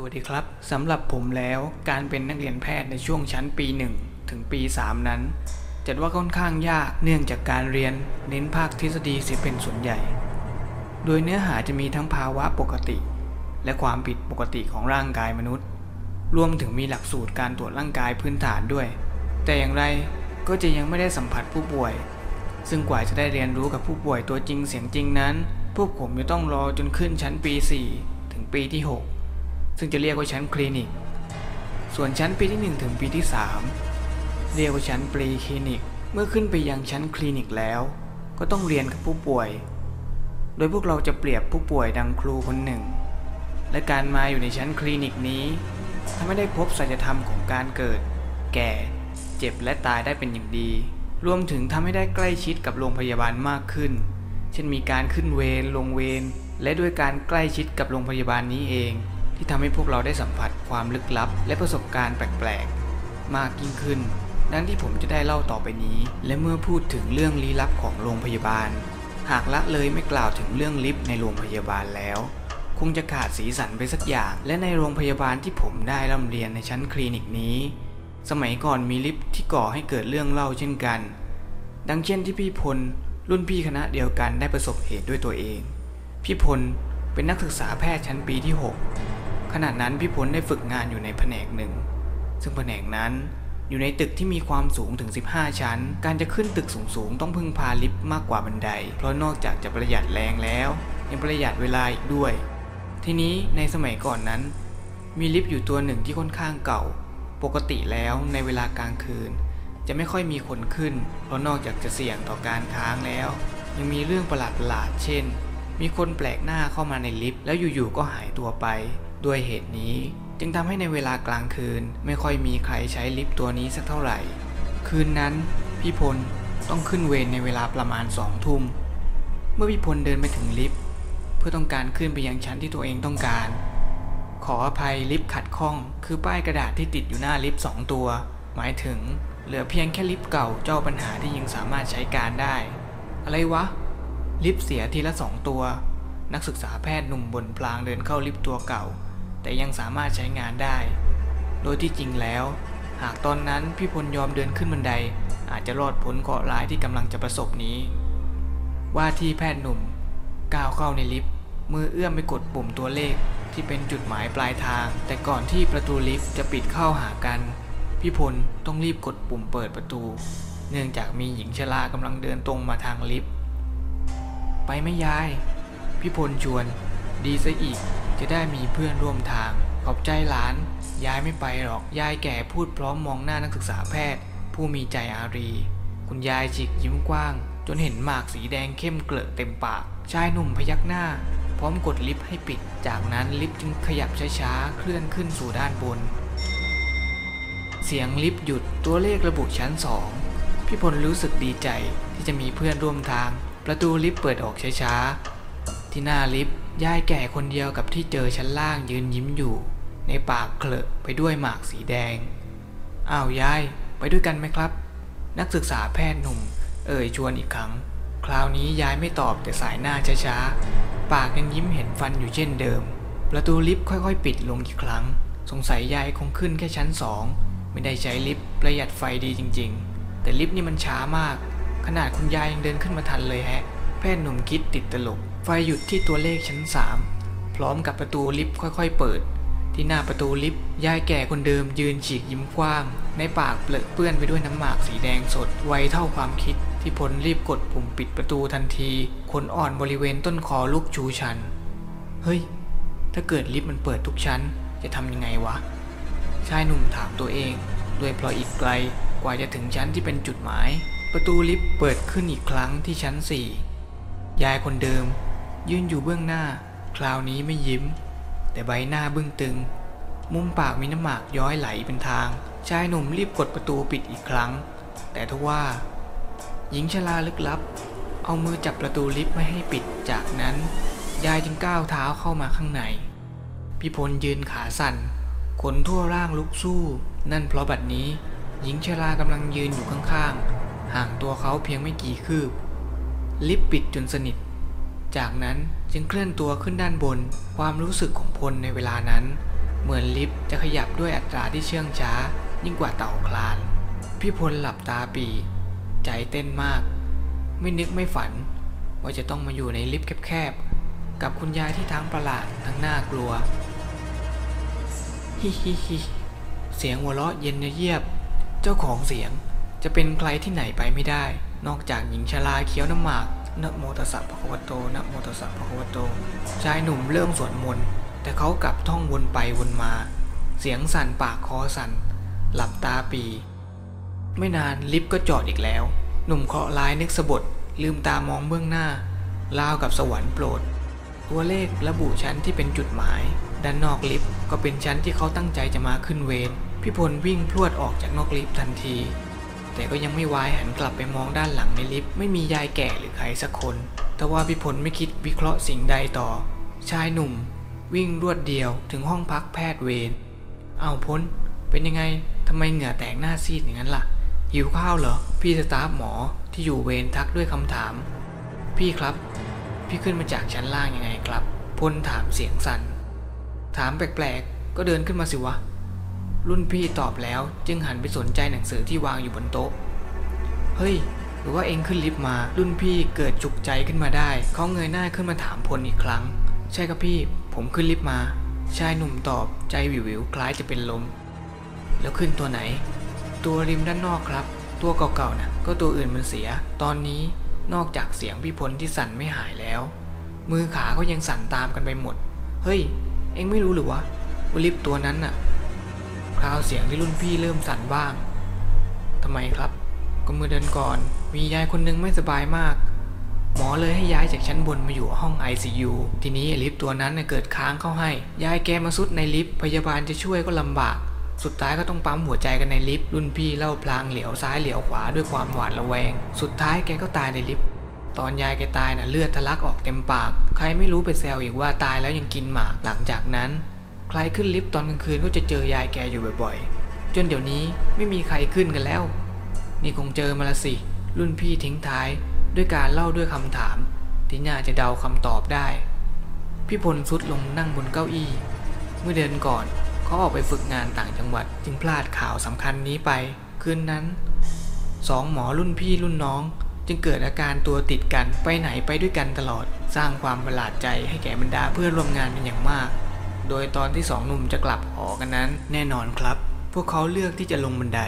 สวัสดีครับสำหรับผมแล้วการเป็นนักเรียนแพทย์ในช่วงชั้นปี 1 ถึงปี 3 นั้นจัดว่าค่อนข้างยากเนื่องจากการเรียนเน้นภาคทฤษฎีเสียเป็นส่วนใหญ่ โดยเนื้อหาจะมีทั้งภาวะปกติ และความผิดปกติของร่างกายมนุษย์ รวมถึงมีหลักสูตรการตรวจร่างกายพื้นฐานด้วย แต่อย่างไรก็จะยังไม่ได้สัมผัสผู้ป่วย ซึ่งกว่าจะได้เรียนรู้กับผู้ป่วยตัวจริงเสียงจริงนั้น พวกผมจะต้องรอจนขึ้นชั้นปี 4 ถึงปีที่ 6 ซึ่งจะเรียกว่าชั้นคลินิก ส่วนชั้นปีที่ 1 ถึงปีที่ 3 เรียกว่าชั้นปรีคลินิก เมื่อขึ้นไปยังชั้นคลินิกแล้ว ก็ต้องเรียนกับผู้ป่วย โดยพวกเราจะเปรียบผู้ป่วยดังครูคนหนึ่ง และการมาอยู่ในชั้นคลินิกนี้ทำให้ได้พบสัจธรรมของการเกิด แก่ เจ็บและตายได้เป็นอย่างดี รวมถึงทำให้ได้ใกล้ชิดกับโรงพยาบาลมากขึ้น เช่นมีการขึ้นเวรลงเวรและด้วยการใกล้ชิดกับโรงพยาบาลนี้เอง ที่ทำให้พวกเราได้สัมผัสความลึกลับ และประสบการณ์แปลกๆ มากยิ่งขึ้นดังที่ผมจะได้เล่าต่อไปนี้ และเมื่อพูดถึงเรื่องลี้ลับของโรงพยาบาล หากละเลยไม่กล่าวถึงเรื่องลิฟต์ในโรงพยาบาลแล้ว คงจะขาดสีสันไปสักอย่าง และในโรงพยาบาลที่ผมได้ร่ำเรียนในชั้นคลินิกนี้ สมัยก่อนมีลิฟต์ที่ก่อให้เกิดเรื่องเล่าเช่นกัน ดังเช่นที่พี่พลรุ่นพี่คณะเดียวกันได้ประสบเหตุด้วยตัวเอง พี่พลเป็นนักศึกษาแพทย์ชั้นปีที่ 6 ขณะนั้นพี่พลได้ฝึกงานอยู่ในแผนกหนึ่ง ซึ่งแผนกนั้นอยู่ในตึกที่มีความสูงถึง 15 ชั้น การจะขึ้นตึกสูงๆ ต้องพึ่งพาลิฟต์มากกว่าบันได เพราะนอกจากจะประหยัดแรงแล้ว ยังประหยัดเวลาอีกด้วย ทีนี้ในสมัยก่อนนั้น มีลิฟต์อยู่ตัวหนึ่งที่ค่อนข้างเก่า ปกติแล้วในเวลากลางคืน จะไม่ค่อยมีคนขึ้น เพราะนอกจากจะเสี่ยงต่อการค้างแล้ว ยังมีเรื่องประหลาดๆ เช่น มีคนแปลกหน้าเข้ามาในลิฟต์แล้วอยู่ๆ ก็หายตัวไป ด้วยเหตุนี้จึงทำให้ในเวลากลางคืนไม่ค่อยมีใครใช้ลิฟต์ตัวนี้สักเท่าไหร่ คืนนั้นพี่พลต้องขึ้นเวรในเวลาประมาณสองทุ่ม เมื่อพี่พลเดินไปถึงลิฟต์เพื่อต้องการขึ้นไปยังชั้นที่ตัวเองต้องการ ขออภัยลิฟต์ขัดข้อง คือป้ายกระดาษที่ติดอยู่หน้าลิฟต์สองตัว หมายถึงเหลือเพียงแค่ลิฟต์เก่าเจ้าปัญหาที่ยังสามารถใช้การได้ อะไรวะ ลิฟต์เสียทีละสองตัว นักศึกษาแพทย์หนุ่มบนพลางเดินเข้าลิฟต์ตัวเก่า แต่ยังสามารถใช้งานได้ โดยที่จริงแล้ว หากตอนนั้นพี่พลยอมเดินขึ้นบันได อาจจะรอดพ้นเคราะห์ร้ายที่กำลังจะประสบนี้ ว่าที่แพทย์หนุ่มก้าวเข้าในลิฟต์มือเอื้อมไปกดปุ่มตัวเลขที่เป็นจุดหมายปลายทาง แต่ก่อนที่ประตูลิฟต์จะปิดเข้าหากัน พี่พลต้องรีบกดปุ่มเปิดประตู เนื่องจากมีหญิงชรากำลังเดินตรงมาทางลิฟต์ไปไม่ยาย พี่พลชวน ดีซะอีก จะได้มีเพื่อนร่วมทาง ขอบใจหลาน ยายไม่ไปหรอก ยายแก่พูดพร้อมมองหน้านักศึกษาแพทย์ ผู้มีใจอารี คุณยายจิกยิ้มกว้าง จนเห็นหมากสีแดงเข้มเกลอะเต็มปาก ชายหนุ่มพยักหน้า พร้อมกดลิฟต์ให้ปิด จากนั้นลิฟต์จึงขยับช้าๆ เคลื่อนขึ้นสู่ด้านบน เสียงลิฟต์หยุด ตัวเลขระบุชั้นสอง พี่พลรู้สึกดีใจที่จะมีเพื่อนร่วมทาง ประตูลิฟต์เปิดออกช้าๆ ที่หน้าลิฟต์ยายแก่คนเดียวกับที่เจอชั้นล่างยืนยิ้มอยู่ ในปากเคลอะไปด้วยหมากสีแดง อ้าวยาย ไปด้วยกันไหมครับ นักศึกษาแพทย์หนุ่ม เอ่ยชวนอีกครั้ง คราวนี้ยายไม่ตอบแต่สายหน้าช้าๆ ปากยังยิ้มเห็นฟันอยู่เช่นเดิม ประตูลิฟต์ค่อยๆ ปิดลงอีกครั้ง สงสัยยายคงขึ้นแค่ชั้นสองไม่ได้ใช้ลิฟต์ประหยัดไฟดีจริง ๆ แต่ลิฟต์นี่มันช้ามาก ขนาดคุณยายยังเดินขึ้นมาทันเลยแฮะ แพทย์หนุ่มคิดติดตลก ฟหยุดที่ตัวเลขชั้นสามพร้อมกับประตูลิฟต์ค่อยๆ เปิด ที่หน้าประตูลิฟต์ยายแก่คนเดิมยืนฉีกยิ้มกว้าง ในปากเปลือเปื้อนไปด้วยน้ำหมากสีแดงสดไวเท่าความคิด ที่พลรีบกดปุ่มปิดประตูทันทีขนอ่อนบริเวณต้นคอลุกชูชัน เฮ้ย ถ้าเกิดลิฟต์มันเปิดทุกชั้น จะทำยังไงวะ ชายหนุ่มถามตัวเอง ด้วยเพราะอีกไกลกว่าจะถึงชั้นที่เป็นจุดหมาย ประตูลิฟต์เปิดขึ้นอีกครั้งที่ชั้นสี่ยายคนเดิม ยืนอยู่เบื้องหน้า คราวนี้ไม่ยิ้ม แต่ใบหน้าบึ้งตึง มุมปากมีน้ำหมากย้อยไหลเป็นทาง ชายหนุ่มรีบกดประตูปิดอีกครั้ง แต่ทว่า หญิงชราลึกลับ เอามือจับประตูลิฟต์ไม่ให้ปิด จากนั้นยายจึงก้าวเท้าเข้ามาข้างในพี่พลยืนขาสั่น ขนทั่วร่างลุกสู้ นั่นเพราะบัดนี้ หญิงชรากำลังยืนอยู่ข้างๆ ห่างตัวเขาเพียงไม่กี่คืบ ลิฟต์ปิดจนสนิท จากนั้นจึงเคลื่อนตัวขึ้นด้านบน ความรู้สึกของพลในเวลานั้น เหมือนลิฟต์จะขยับด้วยอัตราที่เชื่องช้า ยิ่งกว่าเต่าคลาน พี่พลหลับตาปี ใจเต้นมาก ไม่นึกไม่ฝัน ว่าจะต้องมาอยู่ในลิฟต์แคบๆ กับคุณยายที่ทั้งประหลาดทั้งน่ากลัว ฮิฮิฮิเสียงหัวเราะเย็นเยียบ เจ้าของเสียงจะเป็นใครที่ไหนไปไม่ได้ นอกจากหญิงชราเคี้ยวน้ำหมาก นะโมตัสสะภะคะวะโตนะโมตัสสะภะคะวะโต ชายหนุ่มเริ่มสวดมนต์แต่เขากลับท่องวนไปวนมา เสียงสั่นปากคอสั่น หลับตาปี ไม่นานลิฟต์ก็จอดอีกแล้ว หนุ่มเคราะห์ร้ายนึกสะบดลืมตามองเบื้องหน้าราวกับสวรรค์โปรด ตัวเลขระบุชั้นที่เป็นจุดหมาย ด้านนอกลิฟต์ก็เป็นชั้นที่เขาตั้งใจจะมาขึ้นเวรพี่พลวิ่งพรวดออกจากนอกลิฟต์ทันที แต่ก็ยังไม่วายหันกลับไปมองด้านหลังในลิฟต์ไม่มียายแก่หรือใครสักคน แต่ว่าพี่พลไม่คิดวิเคราะห์สิ่งใดต่อ ชายหนุ่ม วิ่งรวดเดียวถึงห้องพักแพทย์เวรเอาพ้น เป็นยังไงทำไมเหงื่อแตกหน้าซีดอย่างนั้นล่ะ หิวข้าวเหรอ พี่สตาฟหมอที่อยู่เวรทักด้วยคำถาม พี่ครับ พี่ขึ้นมาจากชั้นล่างยังไงครับ พลถามเสียงสัน่นถามแปลกๆ ก็เดินขึ้นมาสิวะ รุ่นพี่ตอบแล้วจึงหันไปสนใจหนังสือที่วางอยู่บนโต๊ะ เฮ้ย หรือว่าเองขึ้นลิฟต์มา รุ่นพี่เกิดจุกใจขึ้นมาได้ เขาเงยหน้าขึ้นมาถามพลอีกครั้ง ใช่ครับพี่ ผมขึ้นลิฟต์มา ชายหนุ่มตอบใจวิววิวๆคล้ายจะเป็นลม แล้วขึ้นตัวไหน ตัวริมด้านนอกครับ ตัวเก่าๆนะก็ตัวอื่นมันเสีย ตอนนี้นอกจากเสียงพี่พลที่สั่นไม่หายแล้ว มือขาก็ยังสั่นตามกันไปหมด เฮ้ย เองไม่รู้หรือวะว่าลิฟต์ตัวนั้นน่ะ คราวเสียงที่รุ่นพี่เริ่มสั่นบ้างทำไมครับ ก็เมื่อเดือนก่อน มียายคนนึงไม่สบายมาก หมอเลยให้ย้ายจากชั้นบนมาอยู่ห้อง ICU ทีนี้ลิฟต์ตัวนั้นน่ะเกิดค้างเข้าให้ ยายแกมาสุดในลิฟต์พยาบาลจะช่วยก็ลำบาก สุดท้ายก็ต้องปั๊มหัวใจกันในลิฟต์รุ่นพี่เล่าพลางเหลียวซ้ายเหลียวขวาด้วยความหวาดระแวง สุดท้ายแกก็ตายในลิฟต์ตอนยายแกตายน่ะเลือดทะลักออกเต็มปาก ใครไม่รู้ไปแซวอีกว่าตายแล้วยังกินหมากหลังจากนั้น ใครขึ้นลิฟต์ตอนกลางคืนก็จะเจอยายแกอยู่บ่อยๆ จนเดี๋ยวนี้ไม่มีใครขึ้นกันแล้ว นี่คงเจอมาละสิ รุ่นพี่ทิ้งท้ายด้วยการเล่าด้วยคำถามที่น่าจะเดาคำตอบได้ พี่พลสุดลงนั่งบนเก้าอี้ เมื่อเดือนก่อนเขาออกไปฝึกงานต่างจังหวัดจึงพลาดข่าวสำคัญนี้ไป คืนนั้นสองหมอรุ่นพี่รุ่นน้อง จึงเกิดอาการตัวติดกันไปไหนไปด้วยกันตลอด สร้างความประหลาดใจให้แก่บรรดาเพื่อนร่วมงานเป็นอย่างมาก โดยตอนที่สองหนุ่มจะกลับหอกันนั้น แน่นอนครับ พวกเขาเลือกที่จะลงบันได